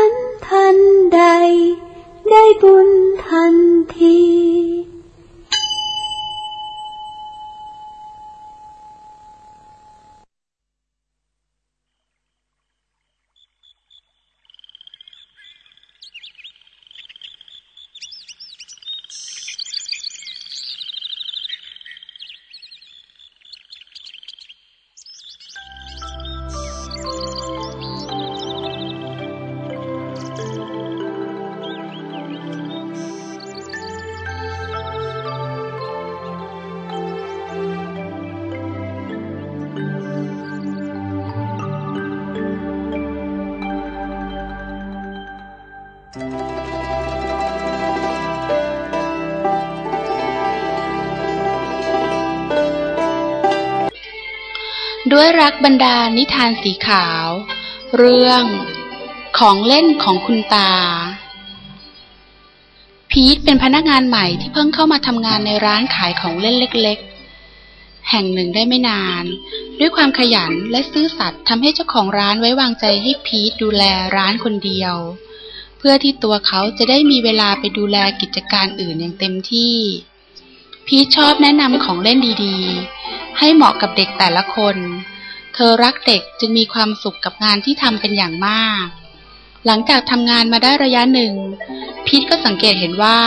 น ด้วยรักบรรดานิทานสีขาว เรื่องของเล่นของคุณตา พีทเป็นพนักงานใหม่ที่เพิ่งเข้ามาทำงานในร้านขายของเล่นเล็ก ๆ แห่งหนึ่งได้ไม่นาน ด้วยความขยันและซื่อสัตย์ทำให้เจ้าของร้านไว้วางใจให้พีทดูแลร้านคนเดียว เพื่อที่ตัวเขาจะได้มีเวลาไปดูแลกิจการอื่นอย่างเต็มที่ พีทชอบแนะนำของเล่นดีๆ ให้เหมาะกับเด็กแต่ละคน เธอรักเด็กจึงมีความสุขกับงานที่ทำเป็นอย่างมาก หลังจากทำงานมาได้ระยะหนึ่ง พีทก็สังเกตเห็นว่า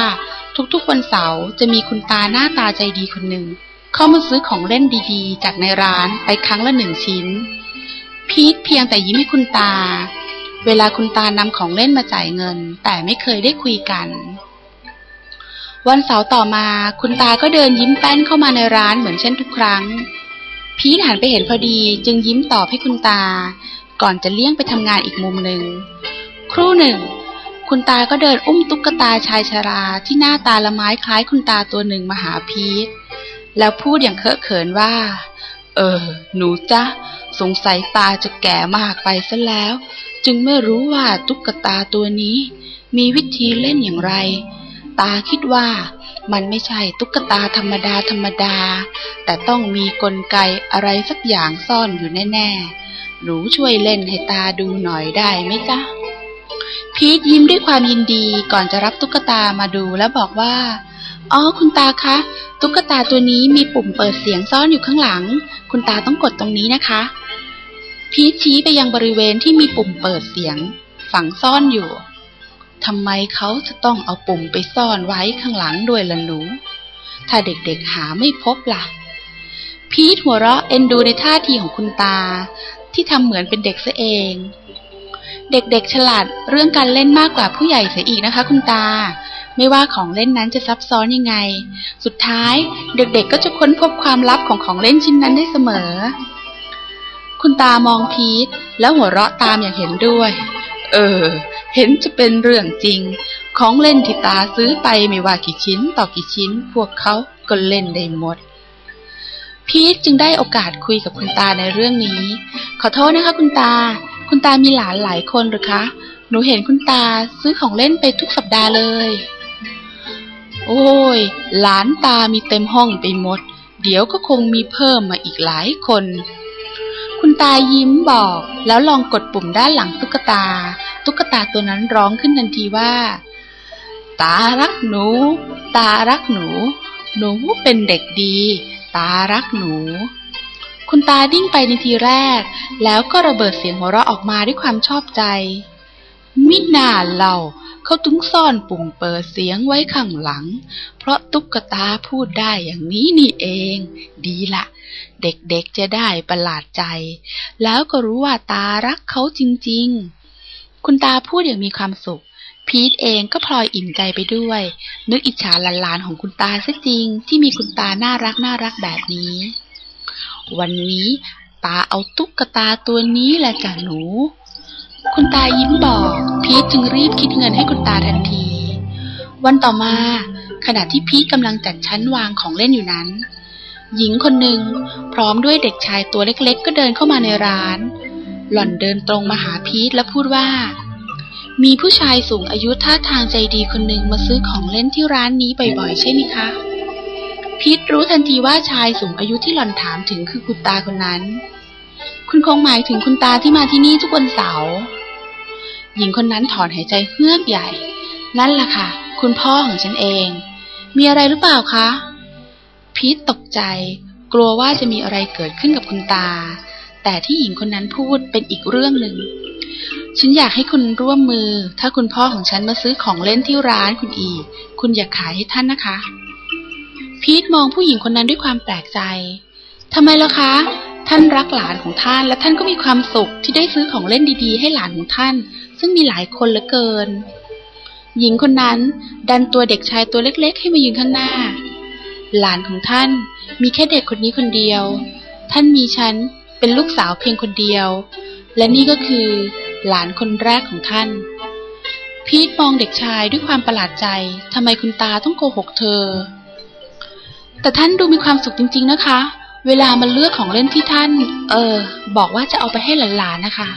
ทุกๆวันเสาร์จะมีคุณตาหน้าตาใจดีคนหนึ่ง เข้ามาซื้อของเล่นดีๆ จากในร้านไปครั้งละหนึ่งชิ้น พีทเพียงแต่ยิ้มให้คุณตา เวลาคุณตานำของเล่นมาจ่ายเงิน แต่ไม่เคยได้คุยกันวันเสาร์ต่อมาคุณตาก็เดินยิ้มแป้นเข้ามาในร้านเหมือนเช่นทุกครั้ง พีทหันไปเห็นพอดีจึงยิ้มตอบให้คุณตา ก่อนจะเลี่ยงไปทำงานอีกมุมหนึ่ง ครู่หนึ่ง คุณตาก็เดินอุ้มตุ๊กตาชายชราที่หน้าตาละไม้คล้ายคุณตาตัวหนึ่งมาหาพีทแล้วพูดอย่างเคอะเขินว่า เออ หนูจ๊ะสงสัยตาจะแก่มากไปซะแล้ว จึงไม่รู้ว่าตุ๊กตาตัวนี้ มีวิธีเล่นอย่างไร ตาคิดว่ามันไม่ใช่ตุ๊กตาธรรมดาธรรมดา แต่ต้องมีกลไกอะไรสักอย่างซ่อนอยู่แน่ ๆ หนูช่วยเล่นให้ตาดูหน่อยได้ไหมจ๊ะ พีทยิ้มด้วยความยินดีก่อนจะรับตุ๊กตามาดูแล้วบอกว่า อ๋อ คุณตาคะ ตุ๊กตาตัวนี้มีปุ่มเปิดเสียงซ่อนอยู่ข้างหลัง คุณตาต้องกดตรงนี้นะคะ พีทชี้ไปยังบริเวณที่มีปุ่มเปิดเสียง ฝังซ่อนอยู่ทำไมเขาจะต้องเอาปุ่มไปซ่อนไว้ข้างหลังด้วยล่ะหนู ถ้าเด็กๆหาไม่พบล่ะ พีทหัวเราะเอ็นดูในท่าทีของคุณตา ที่ทำเหมือนเป็นเด็กซะเอง เด็กๆฉลาดเรื่องการเล่นมากกว่าผู้ใหญ่เสียอีกนะคะ คุณตา ไม่ว่าของเล่นนั้นจะซับซ้อนยังไง สุดท้ายเด็กๆก็จะค้นพบความลับของของเล่นชิ้นนั้นได้เสมอ คุณตามองพีทแล้วหัวเราะตามอย่างเห็นด้วย เออ เห็นจะเป็นเรื่องจริง ของเล่นที่ตาซื้อไปไม่ว่ากี่ชิ้นต่อกี่ชิ้น พวกเขาก็เล่นได้หมด พีทจึงได้โอกาสคุยกับคุณตาในเรื่องนี้ ขอโทษนะคะคุณตา คุณตามีหลานหลายคนหรือคะ หนูเห็นคุณตาซื้อของเล่นไปทุกสัปดาห์เลย โอ้ย หลานตามีเต็มห้องไปหมด เดี๋ยวก็คงมีเพิ่มมาอีกหลายคน คุณตายิ้มบอก แล้วลองกดปุ่มด้านหลังตุ๊กตา ตุ๊กตาตัวนั้นร้องขึ้นทันทีว่า ตารักหนู ตารักหนู หนูเป็นเด็กดี ตารักหนู คุณตาดิ้งไปในทีแรก แล้วก็ระเบิดเสียงหัวเราะออกมาด้วยความชอบใจ มิน่าเราเขาถึงซ่อนปุ่มเปิดเสียงไว้ข้างหลัง เพราะตุ๊กตาพูดได้อย่างนี้นี่เอง ดีละ เด็กๆจะได้ประหลาดใจ แล้วก็รู้ว่าตารักเขาจริง ๆ คุณตาพูดอย่างมีความสุข พีทเองก็พลอยอิ่มใจไปด้วย นึกอิจฉาหลานๆของคุณตาซะจริง ที่มีคุณตาน่ารักน่ารักแบบนี้ วันนี้ตาเอาตุ๊กตาตัวนี้แหละจ้ะหนู คุณตายิ้มบอก พีทจึงรีบคิดเงินให้คุณตาทันที วันต่อมา ขณะที่พีทกำลังจัดชั้นวางของเล่นอยู่นั้น หญิงคนหนึ่งพร้อมด้วยเด็กชายตัวเล็กๆ ก็เดินเข้ามาในร้าน หล่อนเดินตรงมาหาพีทและพูดว่า มีผู้ชายสูงอายุท่าทางใจดีคนหนึ่งมาซื้อของเล่นที่ร้านนี้บ่อยๆ ใช่ไหมคะ พีทรู้ทันทีว่าชายสูงอายุที่หล่อนถามถึงคือคุณตาคนนั้น คุณคงหมายถึงคุณตาที่มาที่นี่ทุกวันเสาร์หญิงคนนั้นถอนหายใจเฮือกใหญ่ นั่นแหละค่ะ คุณพ่อของฉันเอง มีอะไรหรือเปล่าคะ พีทตกใจ กลัวว่าจะมีอะไรเกิดขึ้นกับคุณตา แต่ที่หญิงคนนั้นพูดเป็นอีกเรื่องหนึ่ง ฉันอยากให้คุณร่วมมือ ถ้าคุณพ่อของฉันมาซื้อของเล่นที่ร้านคุณอีก คุณอย่าขายให้ท่านนะคะ พีทมองผู้หญิงคนนั้นด้วยความแปลกใจทำไมล่ะคะ ท่านรักหลานของท่าน และท่านก็มีความสุขที่ได้ซื้อของเล่นดีๆ ให้หลานของท่าน ซึ่งมีหลายคนเหลือเกิน หญิงคนนั้นดันตัวเด็กชายตัวเล็ก ๆ ให้มายืนข้างหน้า หลานของท่าน มีแค่เด็กคนนี้คนเดียว ท่านมีฉันเป็นลูกสาวเพียงคนเดียว และนี่ก็คือ หลานคนแรกของท่าน พีทมองเด็กชายด้วยความประหลาดใจทำไมคุณตาต้องโกหกเธอ แต่ท่านดูมีความสุขจริง ๆนะคะ เวลามาเลือกของเล่นที่ท่าน เออ บอกว่าจะเอาไปให้หลานๆนะคะ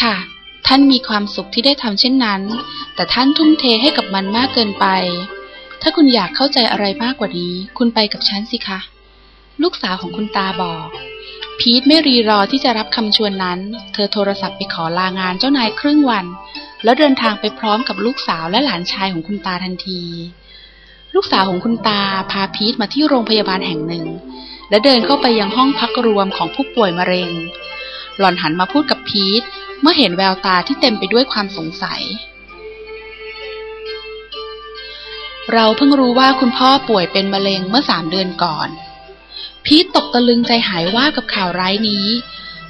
ค่ะ ท่านมีความสุขที่ได้ทำเช่นนั้น แต่ท่านทุ่มเทให้กับมันมากเกินไป ถ้าคุณอยากเข้าใจอะไรมากกว่านี้ คุณไปกับฉันสิคะ ลูกสาวของคุณตาบอก พีทไม่รีรอที่จะรับคำชวนนั้น เธอโทรศัพท์ไปขอลางานเจ้านายครึ่งวัน แล้วเดินทางไปพร้อมกับลูกสาวและหลานชายของคุณตาทันที ลูกสาวของคุณตาพาพีทมาที่โรงพยาบาลแห่งหนึ่ง และเดินเข้าไปยังห้องพักรวมของผู้ป่วยมะเร็ง หล่อนหันมาพูดกับพีทเมื่อเห็นแววตาที่เต็มไปด้วยความสงสัย เราเพิ่งรู้ว่าคุณพ่อป่วยเป็นมะเร็งเมื่อสามเดือนก่อน พีทตกตะลึงใจหายว่ากับข่าวร้ายนี้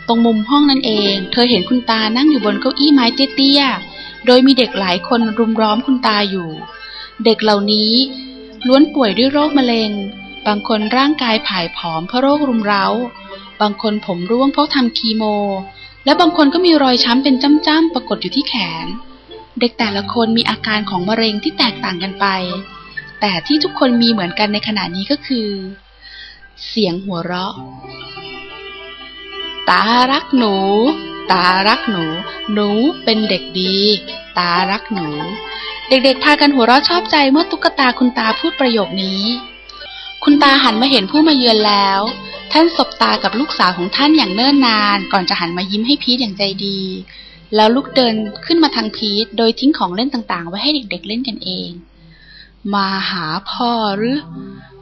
ตรงมุมห้องนั่นเอง เธอเห็นคุณตานั่งอยู่บนเก้าอี้ไม้เตี้ยๆ โดยมีเด็กหลายคนรุมล้อมคุณตาอยู่ เด็กเหล่านี้ ล้วนป่วยด้วยโรคมะเร็ง บางคนร่างกายผายผอมเพราะโรครุมเร้า บางคนผมร่วงเพราะทำคีโม และบางคนก็มีรอยช้ำเป็นจ้ำๆปรากฏอยู่ที่แขน เด็กแต่ละคนมีอาการของมะเร็งที่แตกต่างกันไป แต่ที่ทุกคนมีเหมือนกันในขณะนี้ก็คือ เสียงหัวเราะ ตารักหนู ตารักหนู หนูเป็นเด็กดี ตารักหนู เด็กๆพากันหัวเราะชอบใจเมื่อตุ๊กตาคุณตาพูดประโยคนี้ คุณตาหันมาเห็นผู้มาเยือนแล้ว ท่านสบตากับลูกสาวของท่านอย่างเนิ่นนาน ก่อนจะหันมายิ้มให้พีทอย่างใจดี แล้วลุกเดินขึ้นมาทางพีทโดยทิ้งของเล่นต่างๆ ไว้ให้เด็ก ๆ เล่นกันเองมาหาพ่อหรือ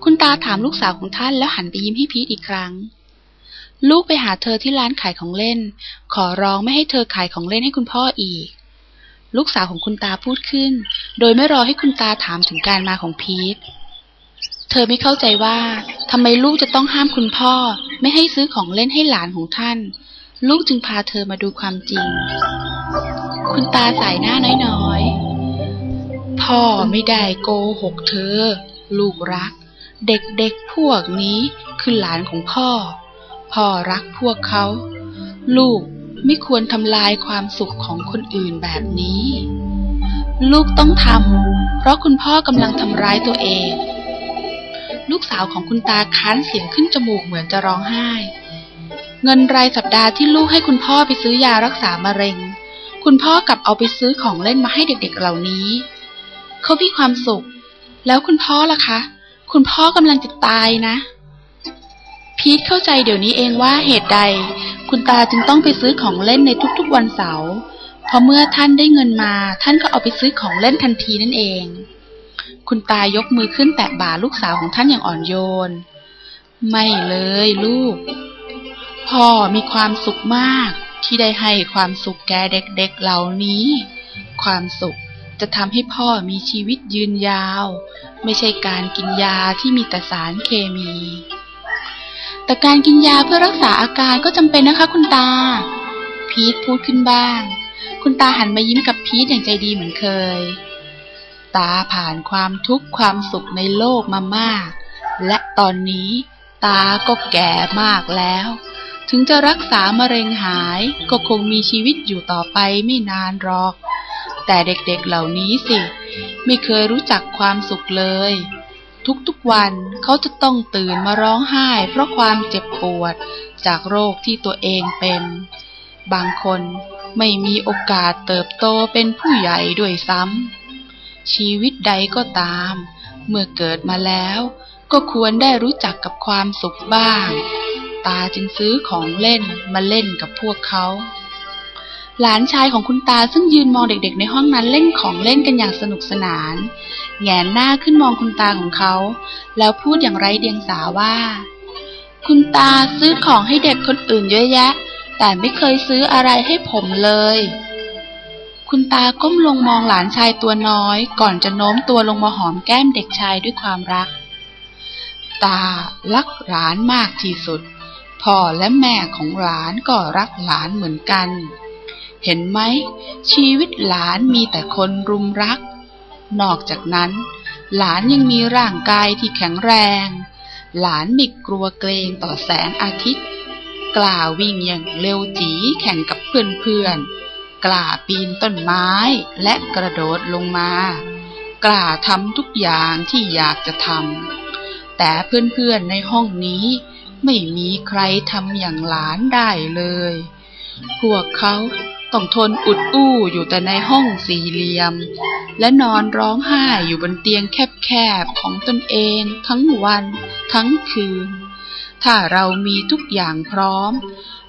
คุณตาถามลูกสาวของท่านแล้วหันไปยิ้มให้พีทอีกครั้ง ลูกไปหาเธอที่ร้านขายของเล่น ขอร้องไม่ให้เธอขายของเล่นให้คุณพ่ออีก ลูกสาวของคุณตาพูดขึ้น โดยไม่รอให้คุณตาถามถึงการมาของพีทเธอไม่เข้าใจว่าทำไมลูกจะต้องห้ามคุณพ่อ ไม่ให้ซื้อของเล่นให้หลานของท่าน ลูกจึงพาเธอมาดูความจริง คุณตาสายหน้าน้อยๆ พ่อไม่ได้โกหกเธอ ลูกรัก เด็กๆพวกนี้คือหลานของพ่อ พ่อรักพวกเขา ลูกไม่ควรทำลายความสุขของคนอื่นแบบนี้ ลูกต้องทำเพราะคุณพ่อกำลังทำร้ายตัวเอง ลูกสาวของคุณตาค้านเสียงขึ้นจมูกเหมือนจะร้องไห้ เงินรายสัปดาห์ที่ลูกให้คุณพ่อไปซื้อยารักษามะเร็ง คุณพ่อกลับเอาไปซื้อของเล่นมาให้เด็กๆเหล่านี้ เขามีความสุข แล้วคุณพ่อล่ะคะ คุณพ่อกำลังจะตายนะ พีทเข้าใจเดี๋ยวนี้เองว่าเหตุใด คุณตาจึงต้องไปซื้อของเล่นในทุกๆวันเสาร์เพราะเมื่อท่านได้เงินมา ท่านก็เอาไปซื้อของเล่นทันทีนั่นเอง คุณตายกมือขึ้นแตะบ่าลูกสาวของท่านอย่างอ่อนโยน ไม่เลยลูก พ่อมีความสุขมากที่ได้ให้ความสุขแก่เด็กๆเหล่านี้ ความสุข จะทำให้พ่อมีชีวิตยืนยาว ไม่ใช่การกินยาที่มีแต่สารเคมี แต่การกินยาเพื่อรักษาอาการก็จำเป็นนะคะคุณตา พีทพูดขึ้นบ้าง คุณตาหันมายิ้มกับพีทอย่างใจดีเหมือนเคย ตาผ่านความทุกข์ความสุขในโลกมามาก และตอนนี้ตาก็แก่มากแล้ว ถึงจะรักษามะเร็งหายก็คงมีชีวิตอยู่ต่อไปไม่นานหรอก แต่เด็กๆเหล่านี้สิ ไม่เคยรู้จักความสุขเลย ทุกๆวันเขาจะต้องตื่นมาร้องไห้ เพราะความเจ็บปวดจากโรคที่ตัวเองเป็น บางคนไม่มีโอกาสเติบโตเป็นผู้ใหญ่ด้วยซ้ำชีวิตใดก็ตาม เมื่อเกิดมาแล้ว ก็ควรได้รู้จักกับความสุขบ้าง ตาจึงซื้อของเล่นมาเล่นกับพวกเขา หลานชายของคุณตาซึ่งยืนมองเด็กๆในห้องนั้นเล่นของเล่นกันอย่างสนุกสนาน แงนหน้าขึ้นมองคุณตาของเขา แล้วพูดอย่างไร้เดียงสาว่า คุณตาซื้อของให้เด็กคนอื่นเยอะแยะ แต่ไม่เคยซื้ออะไรให้ผมเลย คุณตาก้มลงมองหลานชายตัวน้อย ก่อนจะโน้มตัวลงมาหอมแก้มเด็กชายด้วยความรัก ตารักหลานมากที่สุดพ่อและแม่ของหลานก็รักหลานเหมือนกัน เห็นไหม ชีวิตหลานมีแต่คนรุมรัก นอกจากนั้น หลานยังมีร่างกายที่แข็งแรง หลานไม่กลัวเกรงต่อแสงอาทิตย์ กล้าวิ่งอย่างเร็วจีแข่งกับเพื่อนๆ กล้าปีนต้นไม้และกระโดดลงมา กล้าทำทุกอย่างที่อยากจะทำ แต่เพื่อนๆในห้องนี้ไม่มีใครทำอย่างหลานได้เลย พวกเขา ต้องทนอุดอู้อยู่แต่ในห้องสี่เหลี่ยม และนอนร้องไห้อยู่บนเตียงแคบๆของตนเอง ทั้งวัน ทั้งคืน ถ้าเรามีทุกอย่างพร้อม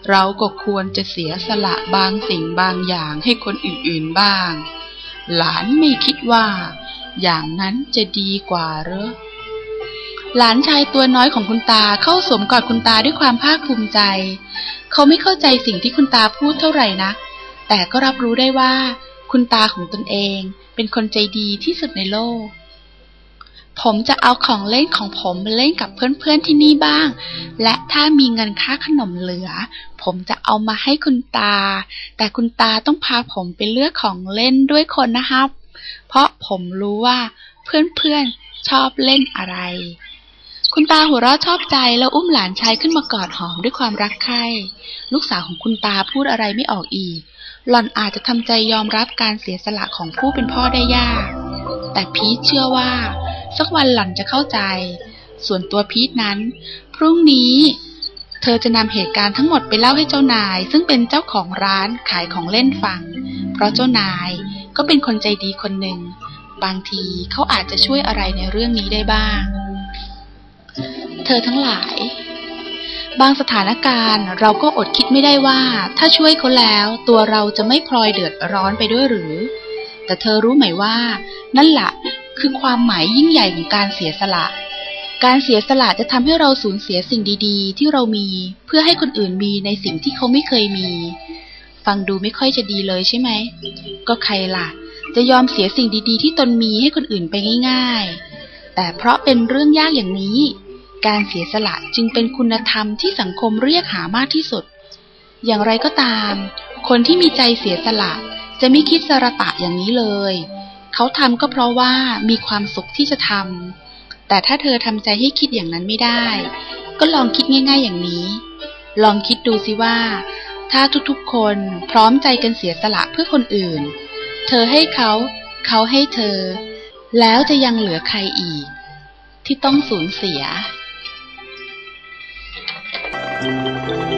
เราก็ควรจะเสียสละบางสิ่งบางอย่างให้คนอื่นๆบ้าง หลานไม่คิดว่า อย่างนั้นจะดีกว่าหรือหลานชายตัวน้อยของคุณตาเข้าสวมกอดคุณตาด้วยความภาคภูมิใจ เขาไม่เข้าใจสิ่งที่คุณตาพูดเท่าไหร่นะ แต่ก็รับรู้ได้ว่า คุณตาของตนเองเป็นคนใจดีที่สุดในโลก ผมจะเอาของเล่นของผมมาเล่นกับเพื่อนๆที่นี่บ้าง และถ้ามีเงินค่าขนมเหลือ ผมจะเอามาให้คุณตา แต่คุณตาต้องพาผมไปเลือกของเล่นด้วยคนนะครับ เพราะผมรู้ว่าเพื่อนๆชอบเล่นอะไร คุณตาหัวเราะชอบใจแล้วอุ้มหลานชายขึ้นมากอดหอมด้วยความรักใคร่ ลูกสาวของคุณตาพูดอะไรไม่ออกอีก หล่อนอาจจะทำใจยอมรับการเสียสละของผู้เป็นพ่อได้ยาก แต่พีทเชื่อว่า สักวันหล่อนจะเข้าใจ ส่วนตัวพีทนั้น พรุ่งนี้ เธอจะนำเหตุการณ์ทั้งหมดไปเล่าให้เจ้านาย ซึ่งเป็นเจ้าของร้านขายของเล่นฟัง เพราะเจ้านายก็เป็นคนใจดีคนหนึ่ง บางทีเขาอาจจะช่วยอะไรในเรื่องนี้ได้บ้าง เธอทั้งหลาย บางสถานการณ์เราก็อดคิดไม่ได้ว่า ถ้าช่วยเขาแล้วตัวเราจะไม่พลอยเดือดร้อนไปด้วยหรือ แต่เธอรู้ไหมว่า นั่นแหละคือความหมายยิ่งใหญ่ของการเสียสละ การเสียสละจะทำให้เราสูญเสียสิ่งดีๆ ที่เรามีเพื่อให้คนอื่นมีในสิ่งที่เขาไม่เคยมี ฟังดูไม่ค่อยจะดีเลยใช่ไหม ก็ใครล่ะ จะยอมเสียสิ่งดีๆ ที่ตนมีให้คนอื่นไปง่าย ๆ แต่เพราะเป็นเรื่องยากอย่างนี้ การเสียสละจึงเป็นคุณธรรมที่สังคมเรียกหามากที่สุด อย่างไรก็ตาม คนที่มีใจเสียสละ จะไม่คิดสระตะอย่างนี้เลย เขาทำก็เพราะว่ามีความสุขที่จะทำ แต่ถ้าเธอทำใจให้คิดอย่างนั้นไม่ได้ ก็ลองคิดง่าย ๆ อย่างนี้ ลองคิดดูสิว่า ถ้าทุกๆคนพร้อมใจกันเสียสละเพื่อคนอื่น เธอให้เขา เขาให้เธอ แล้วจะยังเหลือใครอีกที่ต้องสูญเสีย Música